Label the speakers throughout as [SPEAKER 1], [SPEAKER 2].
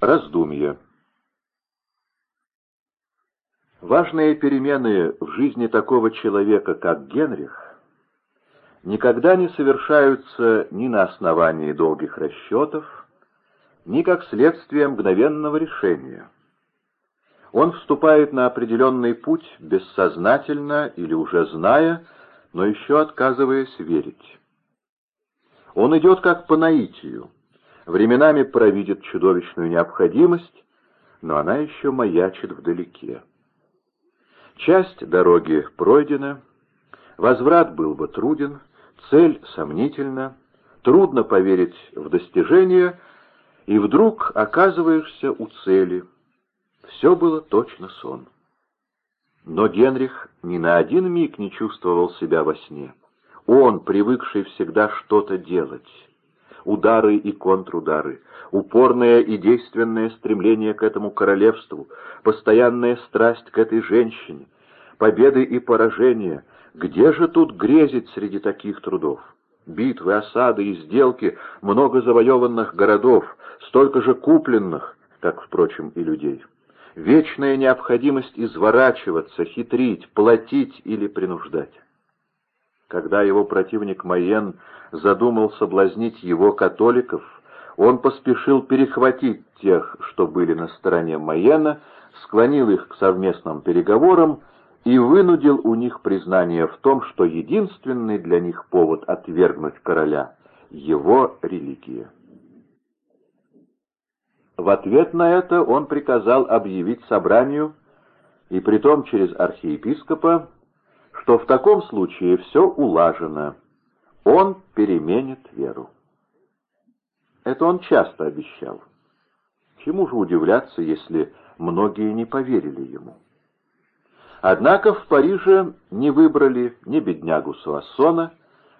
[SPEAKER 1] Раздумье. Важные перемены в жизни такого человека, как Генрих, никогда не совершаются ни на основании долгих расчетов, ни как следствие мгновенного решения. Он вступает на определенный путь бессознательно или уже зная, но еще отказываясь верить. Он идет как по наитию, временами провидит чудовищную необходимость, но она еще маячит вдалеке. Часть дороги пройдена, возврат был бы труден, цель сомнительна, трудно поверить в достижение, и вдруг оказываешься у цели. Все было точно сон. Но Генрих ни на один миг не чувствовал себя во сне. Он, привыкший всегда что-то делать, удары и контрудары, упорное и действенное стремление к этому королевству, постоянная страсть к этой женщине, победы и поражения. Где же тут грезить среди таких трудов? Битвы, осады и сделки, много завоеванных городов, столько же купленных, как, впрочем, и людей. Вечная необходимость изворачиваться, хитрить, платить или принуждать. Когда его противник Майен задумал соблазнить его католиков, он поспешил перехватить тех, что были на стороне Майена, склонил их к совместным переговорам и вынудил у них признание в том, что единственный для них повод отвергнуть короля — его религия. В ответ на это он приказал объявить собранию, и притом через архиепископа, что в таком случае все улажено, он переменит веру. Это он часто обещал. Чему же удивляться, если многие не поверили ему? Однако в Париже не выбрали ни беднягу Суассона,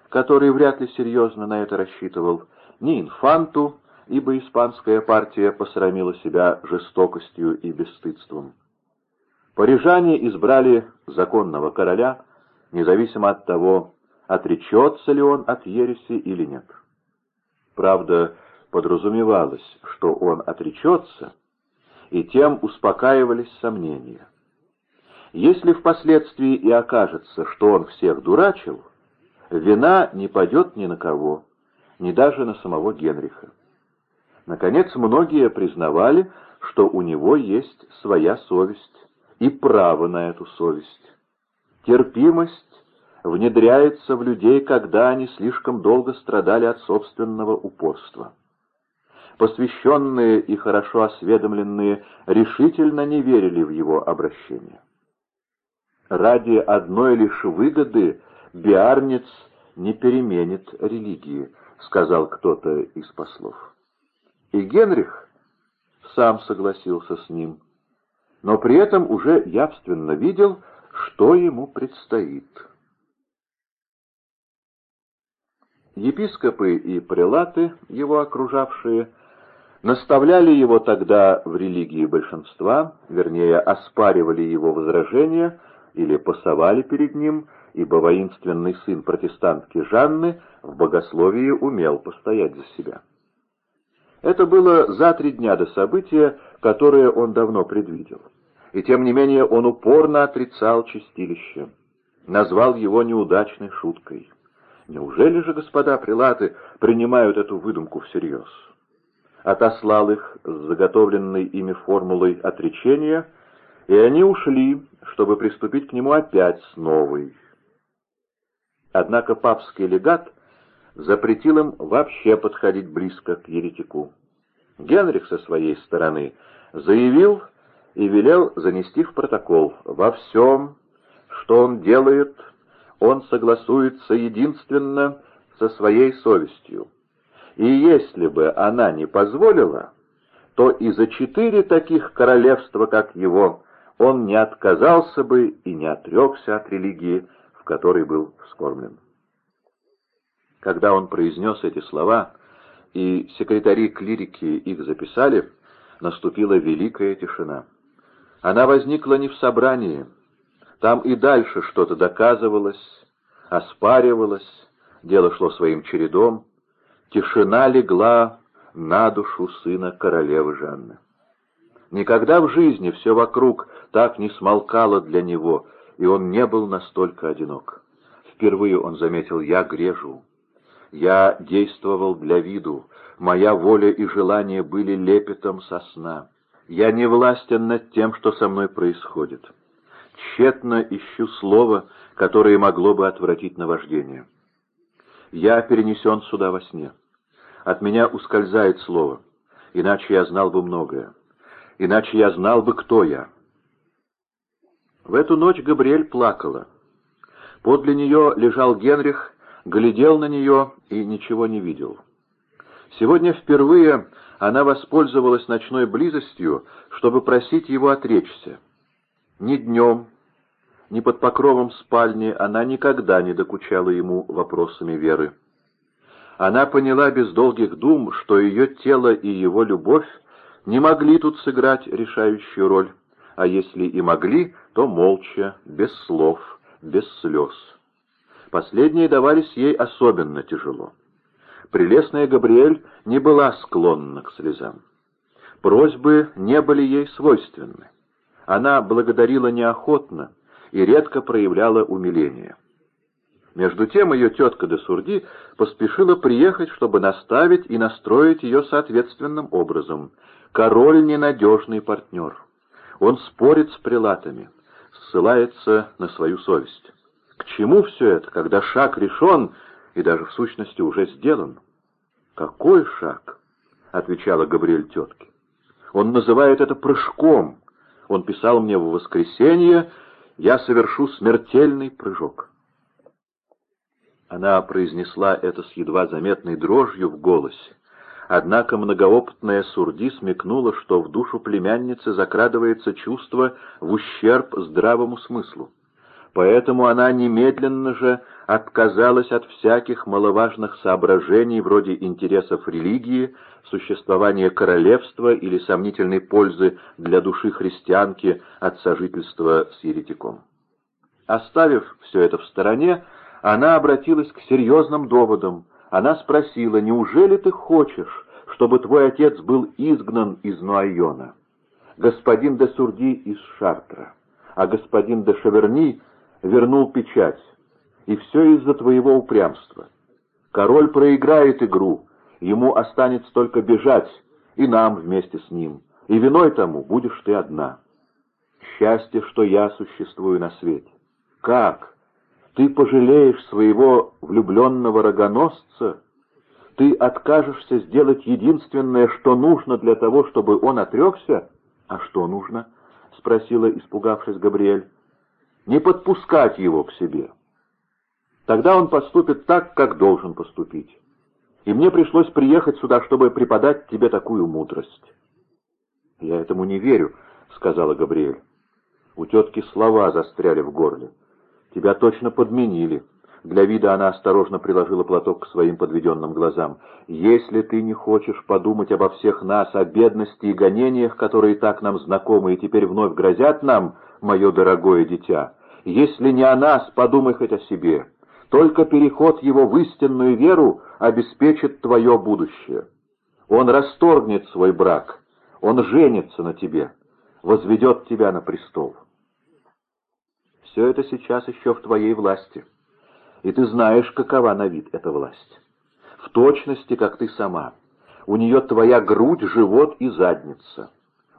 [SPEAKER 1] который вряд ли серьезно на это рассчитывал, ни инфанту, ибо испанская партия посрамила себя жестокостью и бесстыдством. Парижане избрали законного короля, независимо от того, отречется ли он от ереси или нет. Правда, подразумевалось, что он отречется, и тем успокаивались сомнения. Если впоследствии и окажется, что он всех дурачил, вина не падет ни на кого, ни даже на самого Генриха. Наконец, многие признавали, что у него есть своя совесть и право на эту совесть. Терпимость внедряется в людей, когда они слишком долго страдали от собственного упорства. Посвященные и хорошо осведомленные решительно не верили в его обращение. Ради одной лишь выгоды биарнец не переменит религии, сказал кто-то из послов. И Генрих сам согласился с ним, но при этом уже явственно видел, что ему предстоит. Епископы и прелаты, его окружавшие, наставляли его тогда в религии большинства, вернее, оспаривали его возражения или пасовали перед ним, ибо воинственный сын протестантки Жанны в богословии умел постоять за себя. Это было за три дня до события, которое он давно предвидел. И тем не менее он упорно отрицал чистилище, назвал его неудачной шуткой. Неужели же господа прилаты принимают эту выдумку всерьез? Отослал их с заготовленной ими формулой отречения, и они ушли, чтобы приступить к нему опять с новой. Однако папский легат запретил им вообще подходить близко к еретику. Генрих со своей стороны заявил и велел занести в протокол «Во всем, что он делает, он согласуется единственно со своей совестью. И если бы она не позволила, то и за четыре таких королевства, как его, он не отказался бы и не отрекся от религии, в которой был вскормлен. Когда он произнес эти слова, и секретари клирики их записали, наступила великая тишина. Она возникла не в собрании, там и дальше что-то доказывалось, оспаривалось, дело шло своим чередом, тишина легла на душу сына королевы Жанны. Никогда в жизни все вокруг так не смолкало для него, и он не был настолько одинок. Впервые он заметил «я грежу». Я действовал для виду, моя воля и желание были лепетом со сна. Я не властен над тем, что со мной происходит. Тщетно ищу слово, которое могло бы отвратить наваждение. Я перенесен сюда во сне. От меня ускользает слово, иначе я знал бы многое. Иначе я знал бы, кто я. В эту ночь Габриэль плакала. Подле нее лежал Генрих, глядел на нее и ничего не видел. Сегодня впервые она воспользовалась ночной близостью, чтобы просить его отречься. Ни днем, ни под покровом спальни она никогда не докучала ему вопросами веры. Она поняла без долгих дум, что ее тело и его любовь не могли тут сыграть решающую роль, а если и могли, то молча, без слов, без слез. Последние давались ей особенно тяжело. Прелестная Габриэль не была склонна к слезам. Просьбы не были ей свойственны. Она благодарила неохотно и редко проявляла умиление. Между тем ее тетка де Сурди поспешила приехать, чтобы наставить и настроить ее соответственным образом. Король — ненадежный партнер. Он спорит с прилатами, ссылается на свою совесть. К чему все это, когда шаг решен и даже в сущности уже сделан? «Какой шаг?» — отвечала Габриэль тетке. «Он называет это прыжком. Он писал мне в воскресенье, я совершу смертельный прыжок». Она произнесла это с едва заметной дрожью в голосе. Однако многоопытная Сурди смекнула, что в душу племянницы закрадывается чувство в ущерб здравому смыслу. Поэтому она немедленно же отказалась от всяких маловажных соображений вроде интересов религии, существования королевства или сомнительной пользы для души христианки от сожительства с еретиком. Оставив все это в стороне, она обратилась к серьезным доводам. Она спросила, неужели ты хочешь, чтобы твой отец был изгнан из Нуайона? Господин де Сурди из Шартра, а господин де Шаверни вернул печать. И все из-за твоего упрямства. Король проиграет игру, ему останется только бежать, и нам вместе с ним. И виной тому будешь ты одна. Счастье, что я существую на свете. Как? Ты пожалеешь своего влюбленного рогоносца? Ты откажешься сделать единственное, что нужно для того, чтобы он отрекся? А что нужно? — спросила, испугавшись Габриэль не подпускать его к себе. Тогда он поступит так, как должен поступить. И мне пришлось приехать сюда, чтобы преподать тебе такую мудрость. — Я этому не верю, — сказала Габриэль. У тетки слова застряли в горле. Тебя точно подменили. Для вида она осторожно приложила платок к своим подведенным глазам. «Если ты не хочешь подумать обо всех нас, о бедности и гонениях, которые так нам знакомы и теперь вновь грозят нам, мое дорогое дитя, если не о нас, подумай хоть о себе. Только переход его в истинную веру обеспечит твое будущее. Он расторгнет свой брак, он женится на тебе, возведет тебя на престол. Все это сейчас еще в твоей власти, и ты знаешь, какова на вид эта власть. В точности, как ты сама. У нее твоя грудь, живот и задница.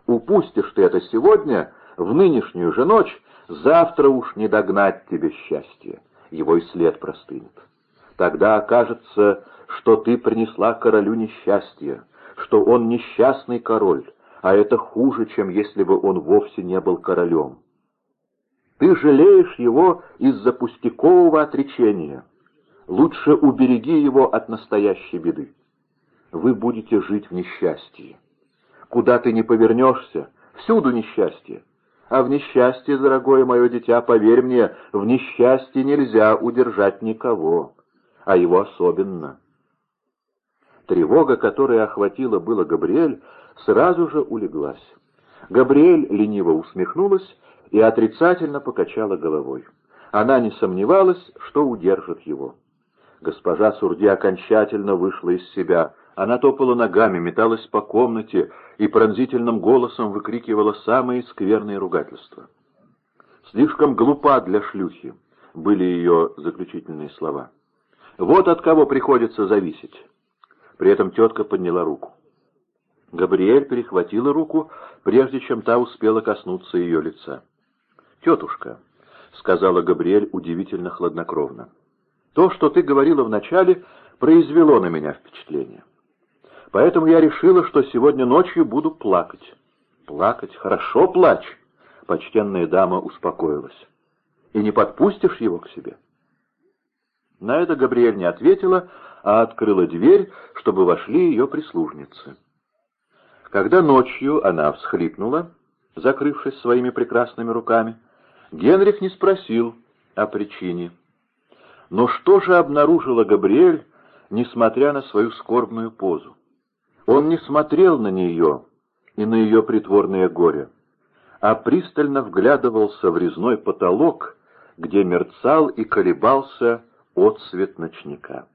[SPEAKER 1] Упустишь ты это сегодня, в нынешнюю же ночь, Завтра уж не догнать тебе счастье, его и след простынет. Тогда окажется, что ты принесла королю несчастье, что он несчастный король, а это хуже, чем если бы он вовсе не был королем. Ты жалеешь его из-за пустякового отречения. Лучше убереги его от настоящей беды. Вы будете жить в несчастье. Куда ты не повернешься, всюду несчастье. А в несчастье, дорогое мое дитя, поверь мне, в несчастье нельзя удержать никого, а его особенно. Тревога, которая охватила было Габриэль, сразу же улеглась. Габриэль лениво усмехнулась и отрицательно покачала головой. Она не сомневалась, что удержит его. Госпожа Сурди окончательно вышла из себя Она топала ногами, металась по комнате и пронзительным голосом выкрикивала самые скверные ругательства. «Слишком глупа для шлюхи», — были ее заключительные слова. «Вот от кого приходится зависеть». При этом тетка подняла руку. Габриэль перехватила руку, прежде чем та успела коснуться ее лица. «Тетушка», — сказала Габриэль удивительно хладнокровно, — «то, что ты говорила вначале, произвело на меня впечатление. Поэтому я решила, что сегодня ночью буду плакать». «Плакать? Хорошо, плачь!» — почтенная дама успокоилась. «И не подпустишь его к себе?» На это Габриэль не ответила, а открыла дверь, чтобы вошли ее прислужницы. Когда ночью она всхлипнула, закрывшись своими прекрасными руками, Генрих не спросил о причине. Но что же обнаружила Габриэль, несмотря на свою скорбную позу? Он не смотрел на нее и на ее притворное горе, а пристально вглядывался в резной потолок, где мерцал и колебался отсвет ночника.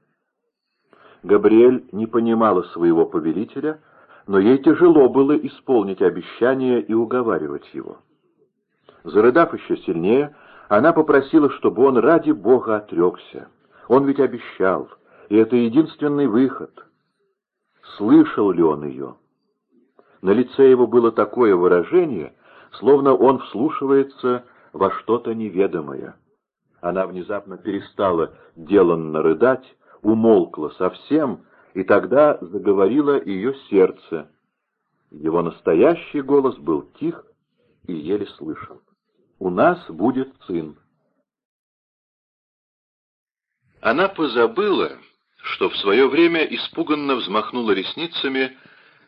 [SPEAKER 1] Габриэль не понимала своего повелителя, но ей тяжело было исполнить обещание и уговаривать его. Зарыдав еще сильнее, она попросила, чтобы он ради Бога отрекся. Он ведь обещал, и это единственный выход. Слышал ли он ее? На лице его было такое выражение, словно он вслушивается во что-то неведомое. Она внезапно перестала деланно рыдать, умолкла совсем, и тогда заговорило ее сердце. Его настоящий голос был тих и еле слышен у нас будет сын. Она позабыла, что в свое время испуганно взмахнула ресницами,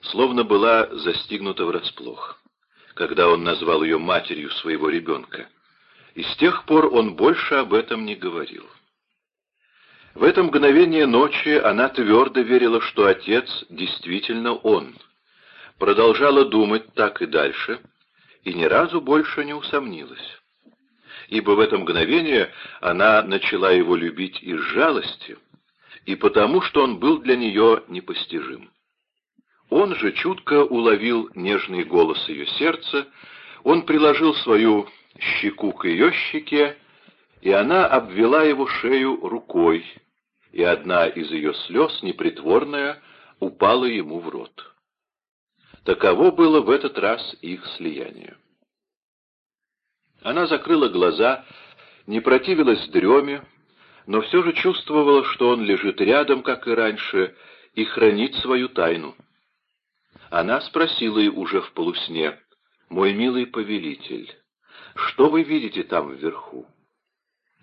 [SPEAKER 1] словно была застигнута врасплох, когда он назвал ее матерью своего ребенка, и с тех пор он больше об этом не говорил. В это мгновение ночи она твердо верила, что отец действительно он. Продолжала думать так и дальше — и ни разу больше не усомнилась. Ибо в это мгновение она начала его любить из жалости, и потому, что он был для нее непостижим. Он же чутко уловил нежный голос ее сердца, он приложил свою щеку к ее щеке, и она обвела его шею рукой, и одна из ее слез, непритворная, упала ему в рот. Таково было в этот раз их слияние. Она закрыла глаза, не противилась дреме, но все же чувствовала, что он лежит рядом, как и раньше, и хранит свою тайну. Она спросила и уже в полусне, «Мой милый повелитель, что вы видите там вверху?»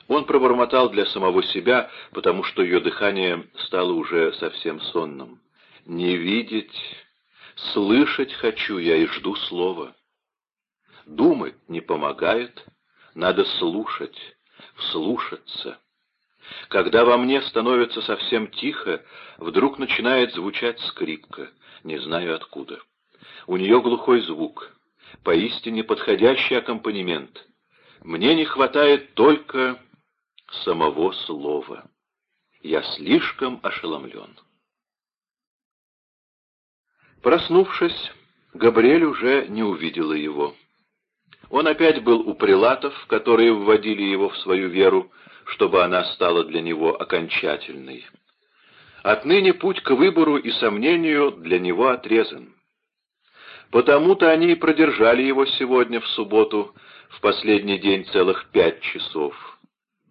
[SPEAKER 1] Он пробормотал для самого себя, потому что ее дыхание стало уже совсем сонным. «Не видеть, Слышать хочу я и жду слова. Думать не помогает, надо слушать, вслушаться. Когда во мне становится совсем тихо, вдруг начинает звучать скрипка, не знаю откуда. У нее глухой звук, поистине подходящий аккомпанемент. Мне не хватает только самого слова. Я слишком ошеломлен. Проснувшись, Габриэль уже не увидела его. Он опять был у прилатов, которые вводили его в свою веру, чтобы она стала для него окончательной. Отныне путь к выбору и сомнению для него отрезан. Потому-то они и продержали его сегодня, в субботу, в последний день целых пять часов.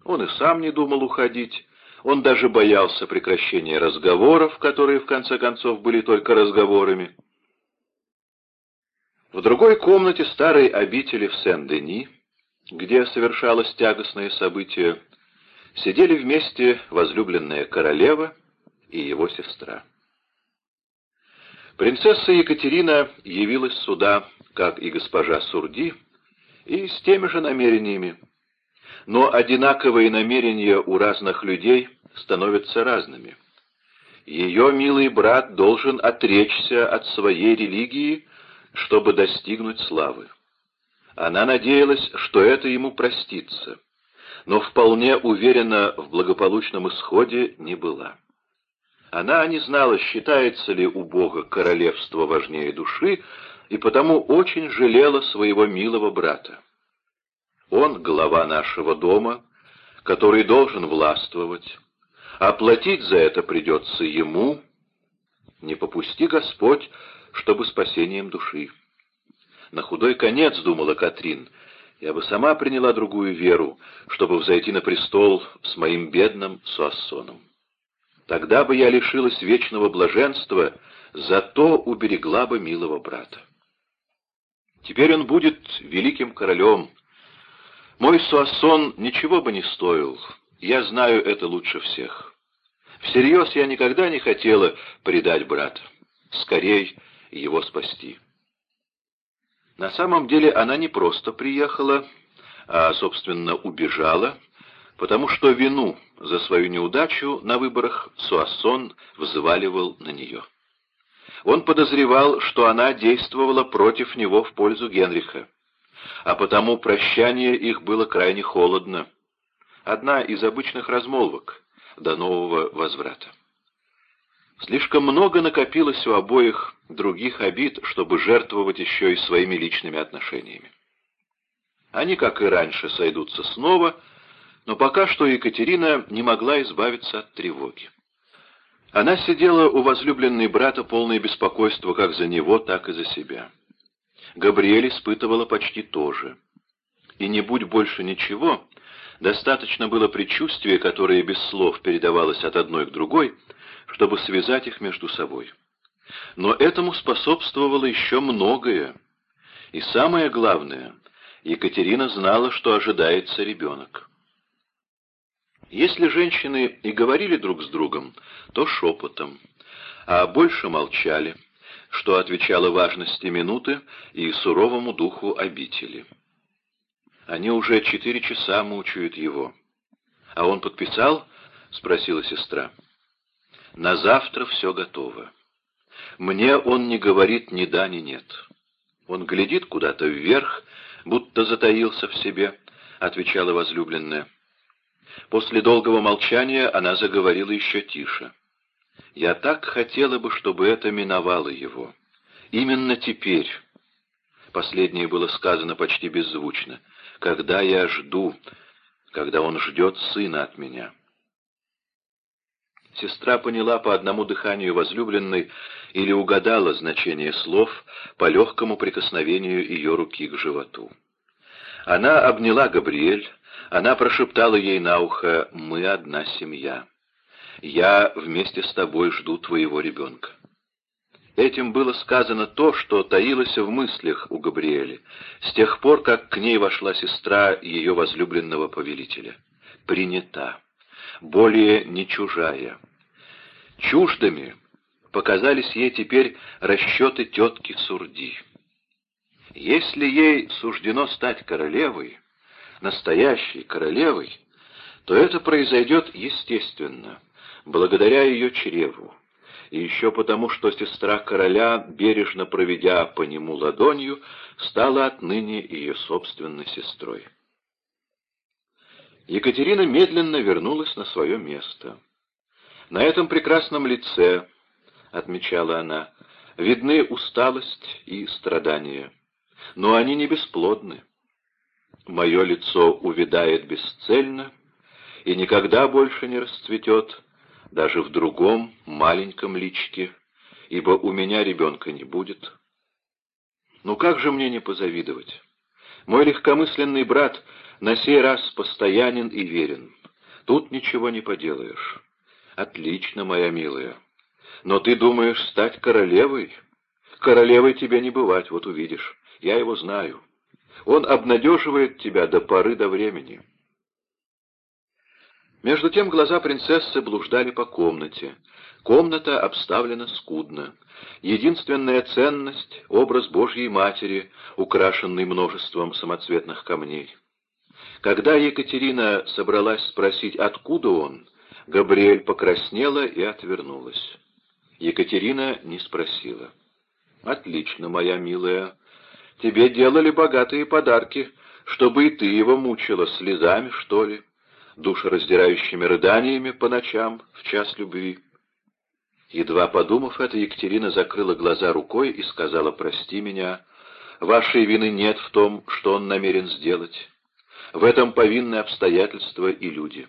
[SPEAKER 1] Он и сам не думал уходить, он даже боялся прекращения разговоров, которые в конце концов были только разговорами. В другой комнате старой обители в Сен-Дени, где совершалось тягостное событие, сидели вместе возлюбленная королева и его сестра. Принцесса Екатерина явилась сюда, как и госпожа Сурди, и с теми же намерениями, но одинаковые намерения у разных людей становятся разными. Ее милый брат должен отречься от своей религии, чтобы достигнуть славы. Она надеялась, что это ему простится, но вполне уверена в благополучном исходе не была. Она не знала, считается ли у Бога королевство важнее души, и потому очень жалела своего милого брата. Он — глава нашего дома, который должен властвовать, а платить за это придется ему. Не попусти, Господь, чтобы спасением души. На худой конец, думала Катрин, я бы сама приняла другую веру, чтобы взойти на престол с моим бедным Суассоном. Тогда бы я лишилась вечного блаженства, зато уберегла бы милого брата. Теперь он будет великим королем. Мой Суассон ничего бы не стоил, я знаю это лучше всех. Всерьез я никогда не хотела предать брата, скорей его спасти. На самом деле она не просто приехала, а, собственно, убежала, потому что вину за свою неудачу на выборах Суассон взваливал на нее. Он подозревал, что она действовала против него в пользу Генриха, а потому прощание их было крайне холодно. Одна из обычных размолвок до нового возврата. Слишком много накопилось у обоих других обид, чтобы жертвовать еще и своими личными отношениями. Они, как и раньше, сойдутся снова, но пока что Екатерина не могла избавиться от тревоги. Она сидела у возлюбленной брата полное беспокойство как за него, так и за себя. Габриэль испытывала почти то же. И не будь больше ничего, достаточно было предчувствия, которое без слов передавалось от одной к другой, чтобы связать их между собой. Но этому способствовало еще многое. И самое главное, Екатерина знала, что ожидается ребенок. Если женщины и говорили друг с другом, то шепотом, а больше молчали, что отвечало важности минуты и суровому духу обители. Они уже четыре часа мучают его. «А он подписал?» — спросила сестра. «На завтра все готово. Мне он не говорит ни да, ни нет. Он глядит куда-то вверх, будто затаился в себе», — отвечала возлюбленная. После долгого молчания она заговорила еще тише. «Я так хотела бы, чтобы это миновало его. Именно теперь...» Последнее было сказано почти беззвучно. «Когда я жду, когда он ждет сына от меня». Сестра поняла по одному дыханию возлюбленной или угадала значение слов по легкому прикосновению ее руки к животу. Она обняла Габриэль, она прошептала ей на ухо «Мы одна семья. Я вместе с тобой жду твоего ребенка». Этим было сказано то, что таилось в мыслях у Габриэли, с тех пор, как к ней вошла сестра ее возлюбленного повелителя. Принята, более не чужая. Чуждыми показались ей теперь расчеты тетки Сурди. Если ей суждено стать королевой, настоящей королевой, то это произойдет естественно, благодаря ее чреву, и еще потому, что сестра короля, бережно проведя по нему ладонью, стала отныне ее собственной сестрой. Екатерина медленно вернулась на свое место. На этом прекрасном лице, — отмечала она, — видны усталость и страдания, но они не бесплодны. Мое лицо увядает бесцельно и никогда больше не расцветет, даже в другом маленьком личке, ибо у меня ребенка не будет. Ну как же мне не позавидовать? Мой легкомысленный брат на сей раз постоянен и верен. Тут ничего не поделаешь. Отлично, моя милая. Но ты думаешь стать королевой? Королевой тебе не бывать, вот увидишь. Я его знаю. Он обнадеживает тебя до поры до времени. Между тем глаза принцессы блуждали по комнате. Комната обставлена скудно. Единственная ценность — образ Божьей Матери, украшенный множеством самоцветных камней. Когда Екатерина собралась спросить, откуда он, Габриэль покраснела и отвернулась. Екатерина не спросила. «Отлично, моя милая. Тебе делали богатые подарки, чтобы и ты его мучила слезами, что ли, душераздирающими рыданиями по ночам в час любви. Едва подумав это, Екатерина закрыла глаза рукой и сказала «Прости меня, вашей вины нет в том, что он намерен сделать. В этом повинны обстоятельства и люди.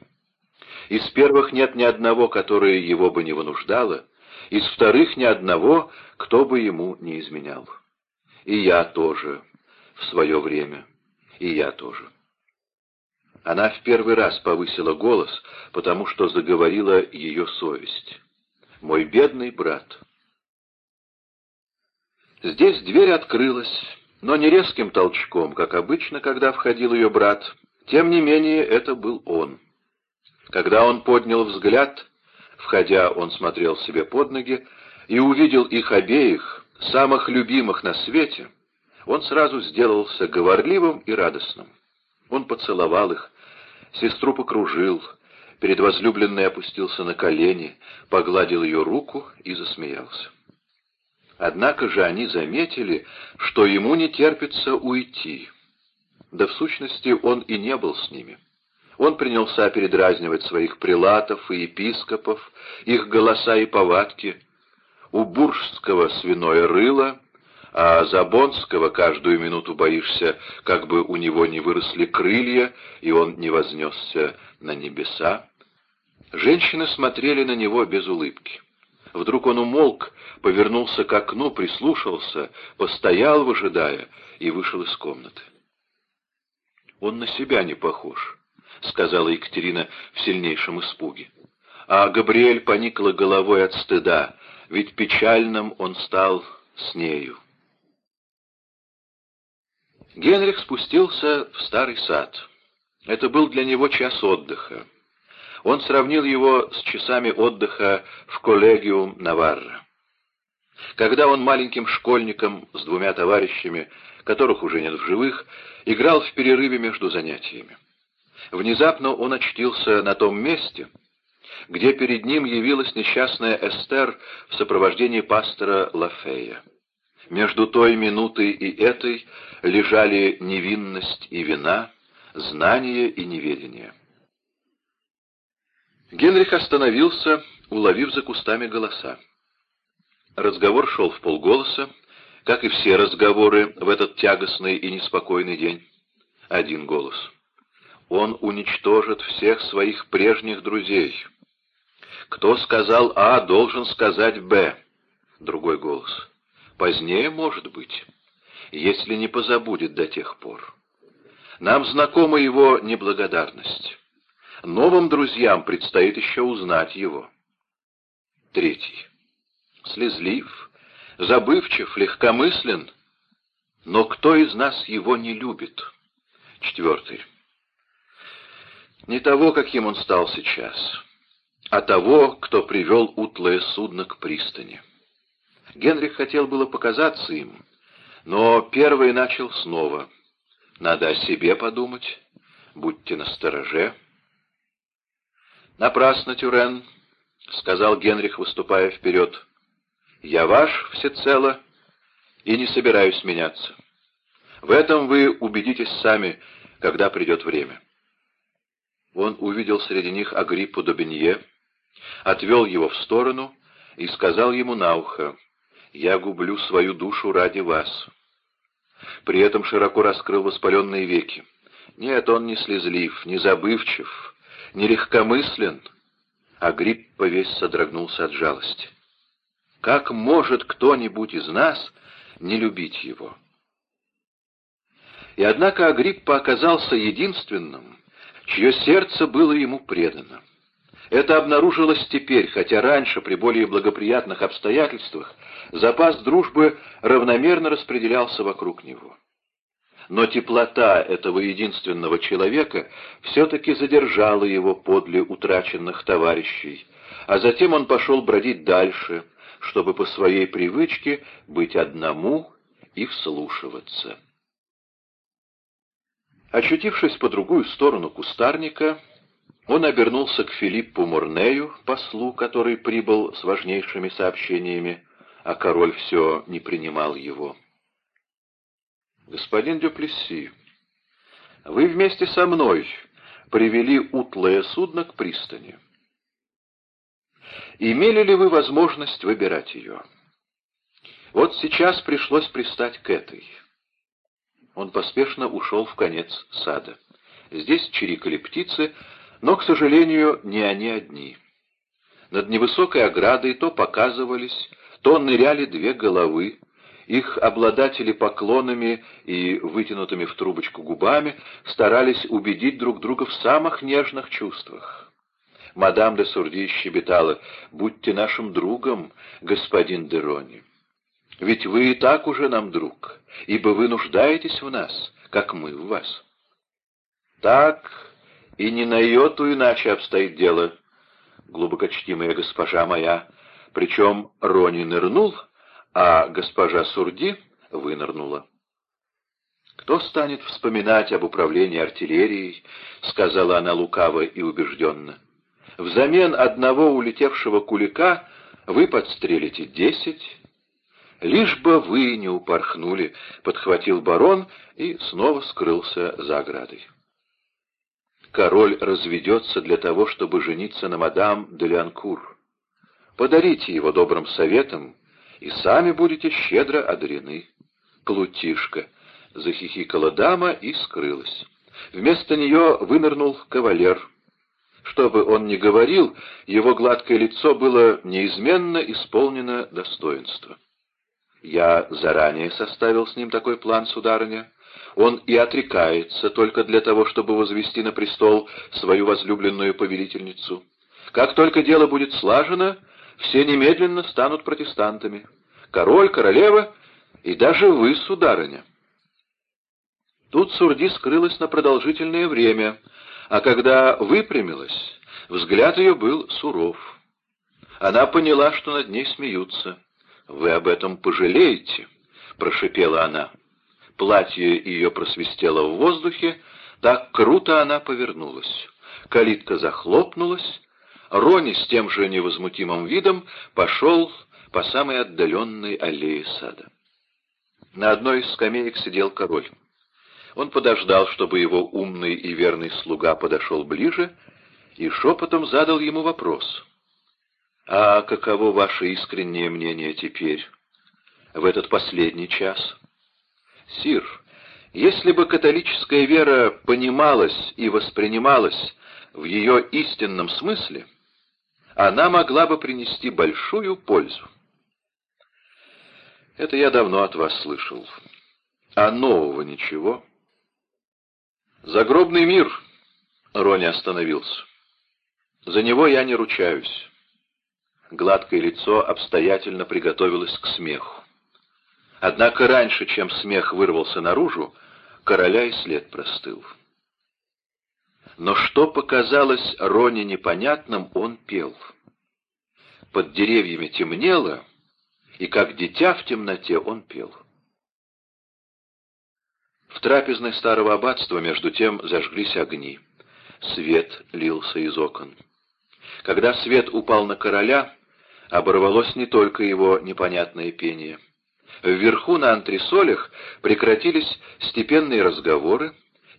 [SPEAKER 1] Из первых нет ни одного, которое его бы не вынуждало, из вторых ни одного, кто бы ему не изменял. И я тоже в свое время, и я тоже». Она в первый раз повысила голос, потому что заговорила ее совесть мой бедный брат. Здесь дверь открылась, но не резким толчком, как обычно, когда входил ее брат. Тем не менее, это был он. Когда он поднял взгляд, входя, он смотрел себе под ноги и увидел их обеих, самых любимых на свете, он сразу сделался говорливым и радостным. Он поцеловал их, сестру покружил, перед возлюбленной опустился на колени, погладил ее руку и засмеялся. Однако же они заметили, что ему не терпится уйти. Да в сущности он и не был с ними. Он принялся передразнивать своих прилатов и епископов, их голоса и повадки. У Буржского свиное рыло, а Забонского каждую минуту боишься, как бы у него не выросли крылья, и он не вознесся на небеса. Женщины смотрели на него без улыбки. Вдруг он умолк, повернулся к окну, прислушался, постоял, выжидая, и вышел из комнаты. «Он на себя не похож», — сказала Екатерина в сильнейшем испуге. А Габриэль поникла головой от стыда, ведь печальным он стал с нею. Генрих спустился в старый сад. Это был для него час отдыха. Он сравнил его с часами отдыха в коллегиум Наварра. Когда он маленьким школьником с двумя товарищами, которых уже нет в живых, играл в перерыве между занятиями. Внезапно он очтился на том месте, где перед ним явилась несчастная Эстер в сопровождении пастора Лафея. Между той минутой и этой лежали невинность и вина, знание и неведение. Генрих остановился, уловив за кустами голоса. Разговор шел в полголоса, как и все разговоры в этот тягостный и неспокойный день. Один голос. Он уничтожит всех своих прежних друзей. Кто сказал А, должен сказать Б. Другой голос. Позднее, может быть, если не позабудет до тех пор. Нам знакома его неблагодарность. Новым друзьям предстоит еще узнать его. Третий. Слезлив, забывчив, легкомыслен, но кто из нас его не любит? Четвертый. Не того, каким он стал сейчас, а того, кто привел утлое судно к пристани. Генрих хотел было показаться им, но первый начал снова. Надо о себе подумать, будьте настороже. «Напрасно, Тюрен», — сказал Генрих, выступая вперед. «Я ваш всецело и не собираюсь меняться. В этом вы убедитесь сами, когда придет время». Он увидел среди них Агриппу Добенье, отвел его в сторону и сказал ему на ухо, «Я гублю свою душу ради вас». При этом широко раскрыл воспаленные веки. Нет, он не слезлив, не забывчив, нелегкомыслен, а Гриппа весь содрогнулся от жалости. Как может кто-нибудь из нас не любить его? И однако Агриппа оказался единственным, чье сердце было ему предано. Это обнаружилось теперь, хотя раньше, при более благоприятных обстоятельствах, запас дружбы равномерно распределялся вокруг него но теплота этого единственного человека все-таки задержала его подле утраченных товарищей, а затем он пошел бродить дальше, чтобы по своей привычке быть одному и вслушиваться. Очутившись по другую сторону кустарника, он обернулся к Филиппу Мурнею, послу, который прибыл с важнейшими сообщениями, а король все не принимал его. «Господин Дюплесси, вы вместе со мной привели утлое судно к пристани. Имели ли вы возможность выбирать ее? Вот сейчас пришлось пристать к этой. Он поспешно ушел в конец сада. Здесь чирикали птицы, но, к сожалению, не они одни. Над невысокой оградой то показывались, то ныряли две головы, их обладатели поклонами и вытянутыми в трубочку губами старались убедить друг друга в самых нежных чувствах. Мадам де Сурди щебетала «Будьте нашим другом, господин Дерони. Ведь вы и так уже нам друг, ибо вы нуждаетесь в нас, как мы в вас». «Так и не на йоту иначе обстоит дело, глубокочтимая госпожа моя, причем Рони нырнул, а госпожа Сурди вынырнула. «Кто станет вспоминать об управлении артиллерией?» — сказала она лукаво и убежденно. «Взамен одного улетевшего кулика вы подстрелите десять». «Лишь бы вы не упорхнули», — подхватил барон и снова скрылся за оградой. Король разведется для того, чтобы жениться на мадам де Леанкур. Подарите его добрым советом, и сами будете щедро одарены. Плутишка, — захихикала дама и скрылась. Вместо нее вынырнул кавалер. Что бы он ни говорил, его гладкое лицо было неизменно исполнено достоинства. Я заранее составил с ним такой план, сударыня. Он и отрекается только для того, чтобы возвести на престол свою возлюбленную повелительницу. Как только дело будет слажено, все немедленно станут протестантами. Король, королева и даже вы, сударыня. Тут Сурди скрылась на продолжительное время, а когда выпрямилась, взгляд ее был суров. Она поняла, что над ней смеются. «Вы об этом пожалеете», — прошипела она. Платье ее просвистело в воздухе, так круто она повернулась. Калитка захлопнулась, Рони с тем же невозмутимым видом пошел по самой отдаленной аллее сада. На одной из скамеек сидел король. Он подождал, чтобы его умный и верный слуга подошел ближе, и шепотом задал ему вопрос. «А каково ваше искреннее мнение теперь, в этот последний час?» «Сир, если бы католическая вера понималась и воспринималась в ее истинном смысле, она могла бы принести большую пользу. Это я давно от вас слышал. А нового ничего? Загробный мир, Рони остановился. За него я не ручаюсь. Гладкое лицо обстоятельно приготовилось к смеху. Однако раньше, чем смех вырвался наружу, короля и след простыл. Но что показалось Роне непонятным, он пел. Под деревьями темнело, и как дитя в темноте он пел. В трапезной старого аббатства между тем зажглись огни. Свет лился из окон. Когда свет упал на короля, оборвалось не только его непонятное пение. Вверху на антресолях прекратились степенные разговоры,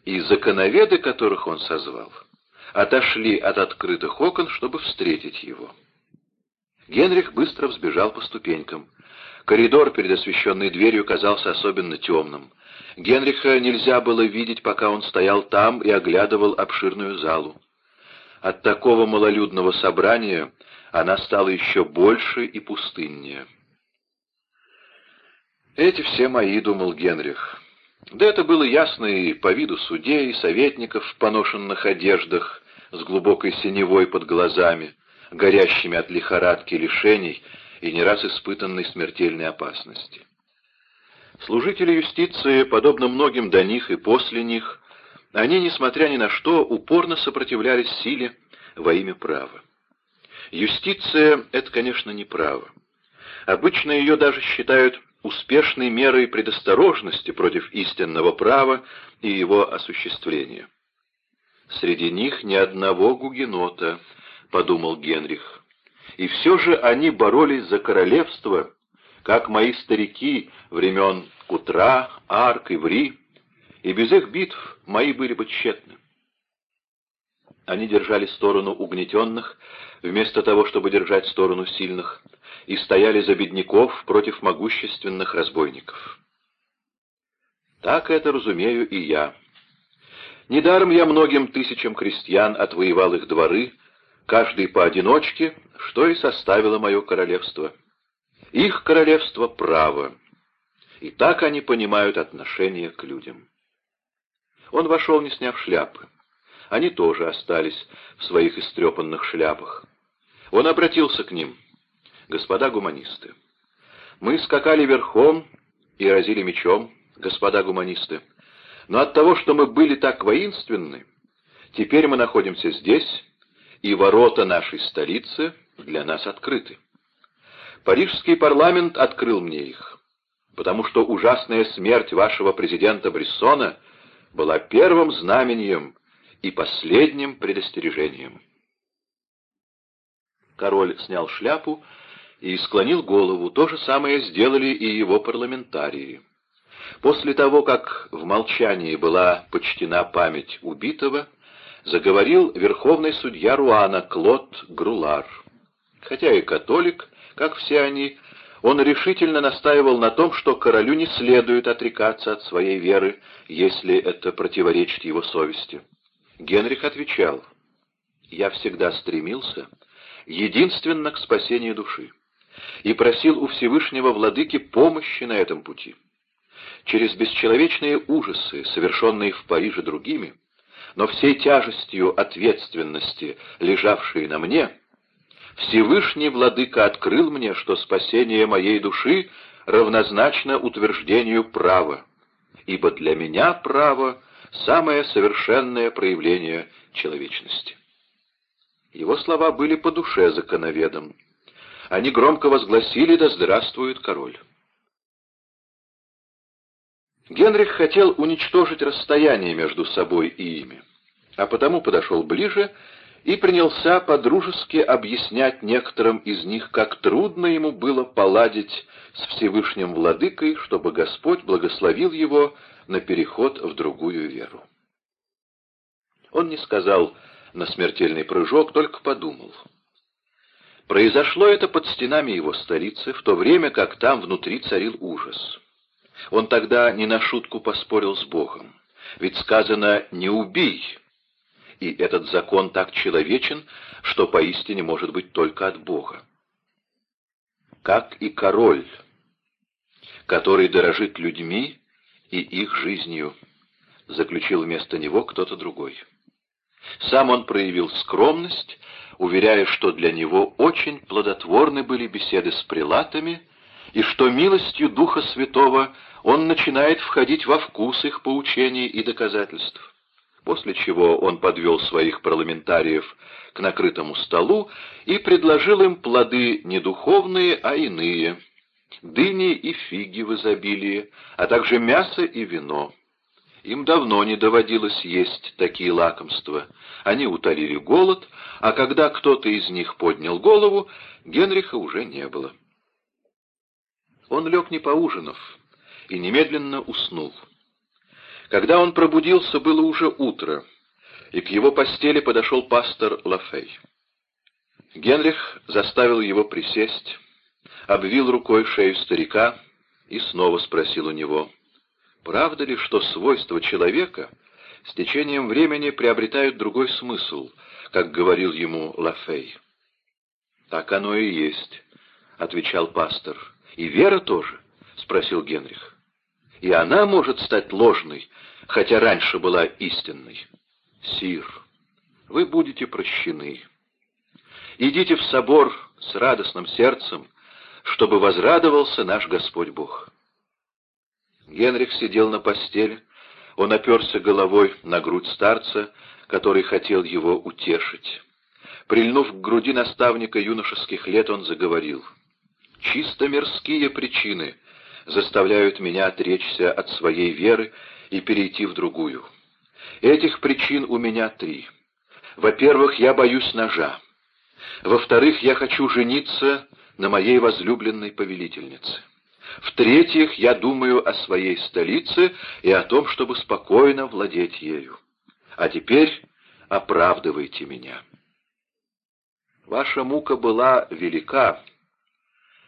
[SPEAKER 1] и законоведы, которых он созвал, отошли от открытых окон, чтобы встретить его. Генрих быстро взбежал по ступенькам. Коридор перед освещенной дверью казался особенно темным. Генриха нельзя было видеть, пока он стоял там и оглядывал обширную залу. От такого малолюдного собрания она стала еще больше и пустыннее. «Эти все мои», — думал Генрих. Да это было ясно и по виду судей, советников в поношенных одеждах, с глубокой синевой под глазами, горящими от лихорадки лишений и не раз испытанной смертельной опасности. Служители юстиции, подобно многим до них и после них, они, несмотря ни на что, упорно сопротивлялись силе во имя права. Юстиция — это, конечно, не право. Обычно ее даже считают успешной мерой предосторожности против истинного права и его осуществления. «Среди них ни одного гугенота», — подумал Генрих. «И все же они боролись за королевство, как мои старики времен Кутра, Арк и Ври, и без их битв мои были бы тщетны». Они держали сторону угнетенных, вместо того, чтобы держать сторону сильных, и стояли за бедняков против могущественных разбойников. Так это разумею и я. Недаром я многим тысячам крестьян отвоевал их дворы, каждый поодиночке, что и составило мое королевство. Их королевство — право, и так они понимают отношение к людям. Он вошел, не сняв шляпы. Они тоже остались в своих истрепанных шляпах. Он обратился к ним. «Господа гуманисты, мы скакали верхом и разили мечом, господа гуманисты, но от того, что мы были так воинственны, теперь мы находимся здесь, и ворота нашей столицы для нас открыты. Парижский парламент открыл мне их, потому что ужасная смерть вашего президента Брессона была первым знамением и последним предостережением. Король снял шляпу и склонил голову. То же самое сделали и его парламентарии. После того, как в молчании была почтена память убитого, заговорил верховный судья Руана Клод Грулар. Хотя и католик, как все они, он решительно настаивал на том, что королю не следует отрекаться от своей веры, если это противоречит его совести. Генрих отвечал, «Я всегда стремился единственно к спасению души и просил у Всевышнего Владыки помощи на этом пути. Через бесчеловечные ужасы, совершенные в Париже другими, но всей тяжестью ответственности, лежавшей на мне, Всевышний Владыка открыл мне, что спасение моей души равнозначно утверждению права, ибо для меня право самое совершенное проявление человечности. Его слова были по душе законоведом. Они громко возгласили «Да здравствует король!». Генрих хотел уничтожить расстояние между собой и ими, а потому подошел ближе и принялся подружески объяснять некоторым из них, как трудно ему было поладить с Всевышним Владыкой, чтобы Господь благословил его на переход в другую веру. Он не сказал на смертельный прыжок, только подумал. Произошло это под стенами его столицы, в то время как там внутри царил ужас. Он тогда не на шутку поспорил с Богом. Ведь сказано «не убей», и этот закон так человечен, что поистине может быть только от Бога. Как и король, который дорожит людьми и их жизнью, заключил вместо него кто-то другой. Сам он проявил скромность, уверяя, что для него очень плодотворны были беседы с прилатами, и что милостью Духа Святого он начинает входить во вкус их поучений и доказательств. После чего он подвел своих парламентариев к накрытому столу и предложил им плоды не духовные, а иные — дыни и фиги в изобилии, а также мясо и вино. Им давно не доводилось есть такие лакомства. Они утолили голод, а когда кто-то из них поднял голову, Генриха уже не было. Он лег не поужинав и немедленно уснул. Когда он пробудился, было уже утро, и к его постели подошел пастор Лафей. Генрих заставил его присесть, обвил рукой шею старика и снова спросил у него, правда ли, что свойства человека с течением времени приобретают другой смысл, как говорил ему Лафей. «Так оно и есть», — отвечал пастор. «И вера тоже?» — спросил Генрих. «И она может стать ложной, хотя раньше была истинной. Сир, вы будете прощены. Идите в собор с радостным сердцем, чтобы возрадовался наш Господь Бог. Генрих сидел на постели, он оперся головой на грудь старца, который хотел его утешить. Прильнув к груди наставника юношеских лет, он заговорил. «Чисто мирские причины заставляют меня отречься от своей веры и перейти в другую. Этих причин у меня три. Во-первых, я боюсь ножа. Во-вторых, я хочу жениться на моей возлюбленной повелительнице. В-третьих, я думаю о своей столице и о том, чтобы спокойно владеть ею. А теперь оправдывайте меня. Ваша мука была велика,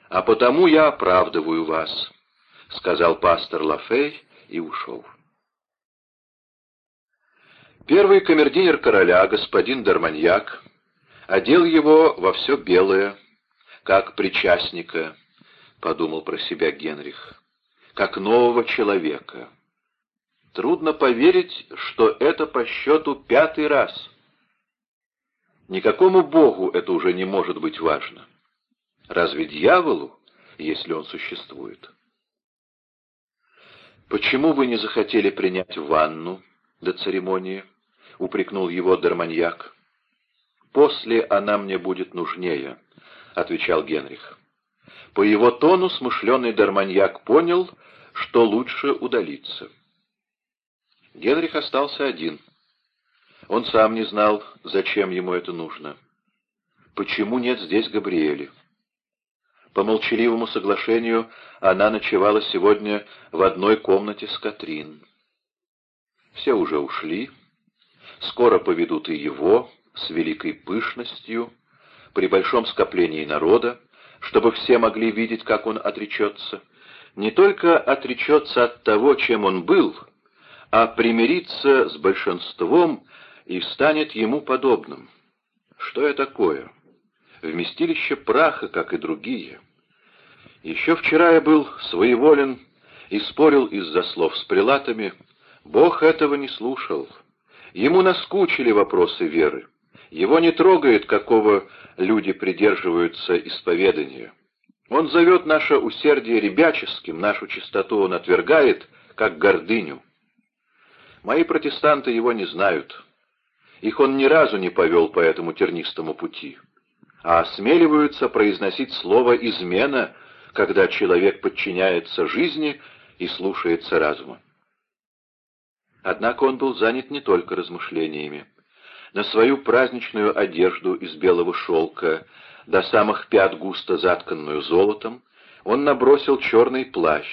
[SPEAKER 1] а потому я оправдываю вас, — сказал пастор Лафей и ушел. Первый камердинер короля, господин Дарманьяк, одел его во все белое, как причастника, — подумал про себя Генрих, — как нового человека. Трудно поверить, что это по счету пятый раз. Никакому богу это уже не может быть важно. Разве дьяволу, если он существует? «Почему вы не захотели принять ванну до церемонии?» — упрекнул его Дарманьяк. «После она мне будет нужнее», — отвечал Генрих. По его тону смышленый Дарманьяк понял, что лучше удалиться. Генрих остался один. Он сам не знал, зачем ему это нужно. Почему нет здесь Габриэли? По молчаливому соглашению она ночевала сегодня в одной комнате с Катрин. Все уже ушли. Скоро поведут и его с великой пышностью, при большом скоплении народа, чтобы все могли видеть, как он отречется. Не только отречется от того, чем он был, а примирится с большинством и станет ему подобным. Что я такое? Вместилище праха, как и другие. Еще вчера я был своеволен и спорил из-за слов с прилатами. Бог этого не слушал. Ему наскучили вопросы веры. Его не трогает, какого люди придерживаются исповедания. Он зовет наше усердие ребяческим, нашу чистоту он отвергает, как гордыню. Мои протестанты его не знают. Их он ни разу не повел по этому тернистому пути, а осмеливаются произносить слово «измена», когда человек подчиняется жизни и слушается разума. Однако он был занят не только размышлениями. На свою праздничную одежду из белого шелка, до самых пят густо затканную золотом, он набросил черный плащ,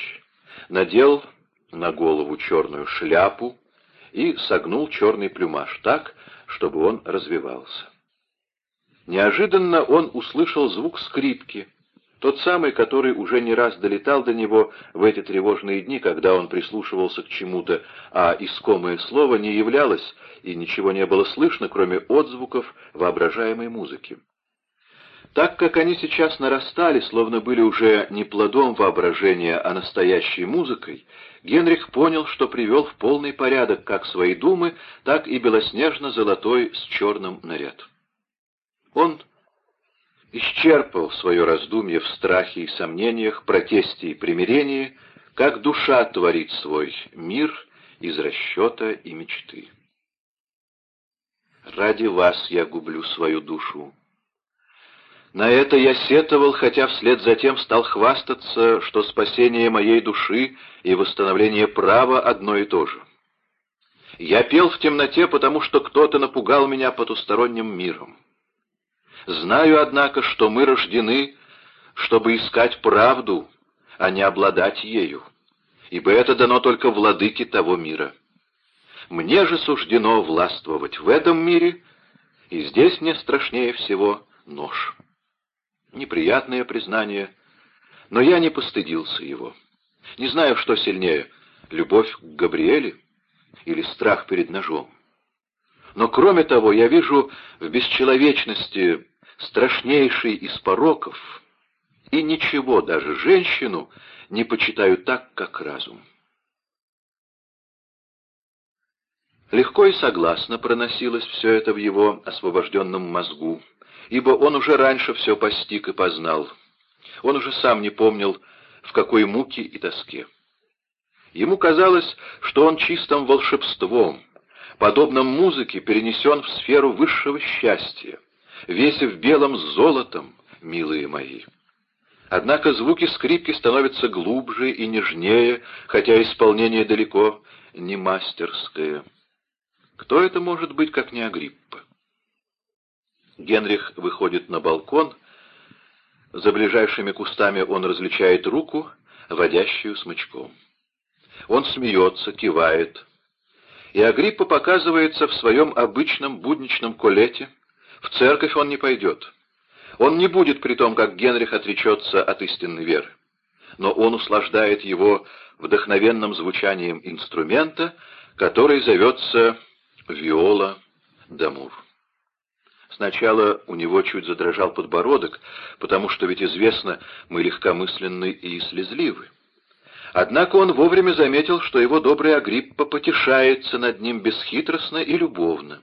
[SPEAKER 1] надел на голову черную шляпу, и согнул черный плюмаж так, чтобы он развивался. Неожиданно он услышал звук скрипки, тот самый, который уже не раз долетал до него в эти тревожные дни, когда он прислушивался к чему-то, а искомое слово не являлось, и ничего не было слышно, кроме отзвуков воображаемой музыки. Так как они сейчас нарастали, словно были уже не плодом воображения, а настоящей музыкой, Генрих понял, что привел в полный порядок как свои думы, так и белоснежно-золотой с черным наряд. Он исчерпал свое раздумье в страхе и сомнениях, протесте и примирении, как душа творит свой мир из расчета и мечты. «Ради вас я гублю свою душу», на это я сетовал, хотя вслед за тем стал хвастаться, что спасение моей души и восстановление права одно и то же. Я пел в темноте, потому что кто-то напугал меня потусторонним миром. Знаю, однако, что мы рождены, чтобы искать правду, а не обладать ею, ибо это дано только владыке того мира. Мне же суждено властвовать в этом мире, и здесь мне страшнее всего нож» неприятное признание, но я не постыдился его. Не знаю, что сильнее — любовь к Габриэле или страх перед ножом. Но кроме того, я вижу в бесчеловечности страшнейший из пороков, и ничего, даже женщину, не почитаю так, как разум. Легко и согласно проносилось все это в его освобожденном мозгу, ибо он уже раньше все постиг и познал. Он уже сам не помнил, в какой муке и тоске. Ему казалось, что он чистым волшебством, подобным музыке, перенесен в сферу высшего счастья, весь в белом с золотом, милые мои. Однако звуки скрипки становятся глубже и нежнее, хотя исполнение далеко не мастерское. Кто это может быть, как не Агриппа? Генрих выходит на балкон. За ближайшими кустами он различает руку, водящую смычком. Он смеется, кивает. и Агриппа показывается в своем обычном будничном колете. В церковь он не пойдет. Он не будет при том, как Генрих отречется от истинной веры. Но он услаждает его вдохновенным звучанием инструмента, который зовется «Виола Дамур». Сначала у него чуть задрожал подбородок, потому что ведь известно, мы легкомысленны и слезливы. Однако он вовремя заметил, что его добрый Агриппа потешается над ним бесхитростно и любовно.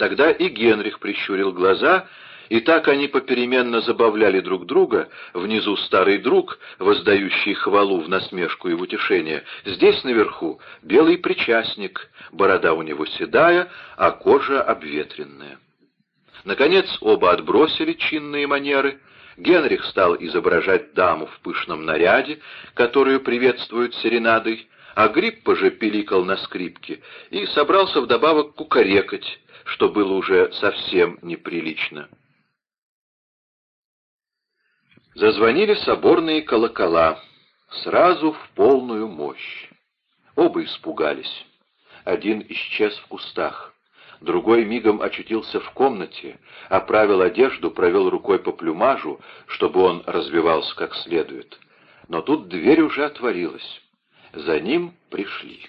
[SPEAKER 1] Тогда и Генрих прищурил глаза, и так они попеременно забавляли друг друга, внизу старый друг, воздающий хвалу в насмешку и в утешение, здесь наверху белый причастник, борода у него седая, а кожа обветренная. Наконец оба отбросили чинные манеры. Генрих стал изображать даму в пышном наряде, которую приветствуют серенадой, а Гриппа же пиликал на скрипке и собрался вдобавок кукарекать, что было уже совсем неприлично. Зазвонили соборные колокола, сразу в полную мощь. Оба испугались. Один исчез в кустах. Другой мигом очутился в комнате, оправил одежду, провел рукой по плюмажу, чтобы он развивался как следует. Но тут дверь уже отворилась. За ним пришли.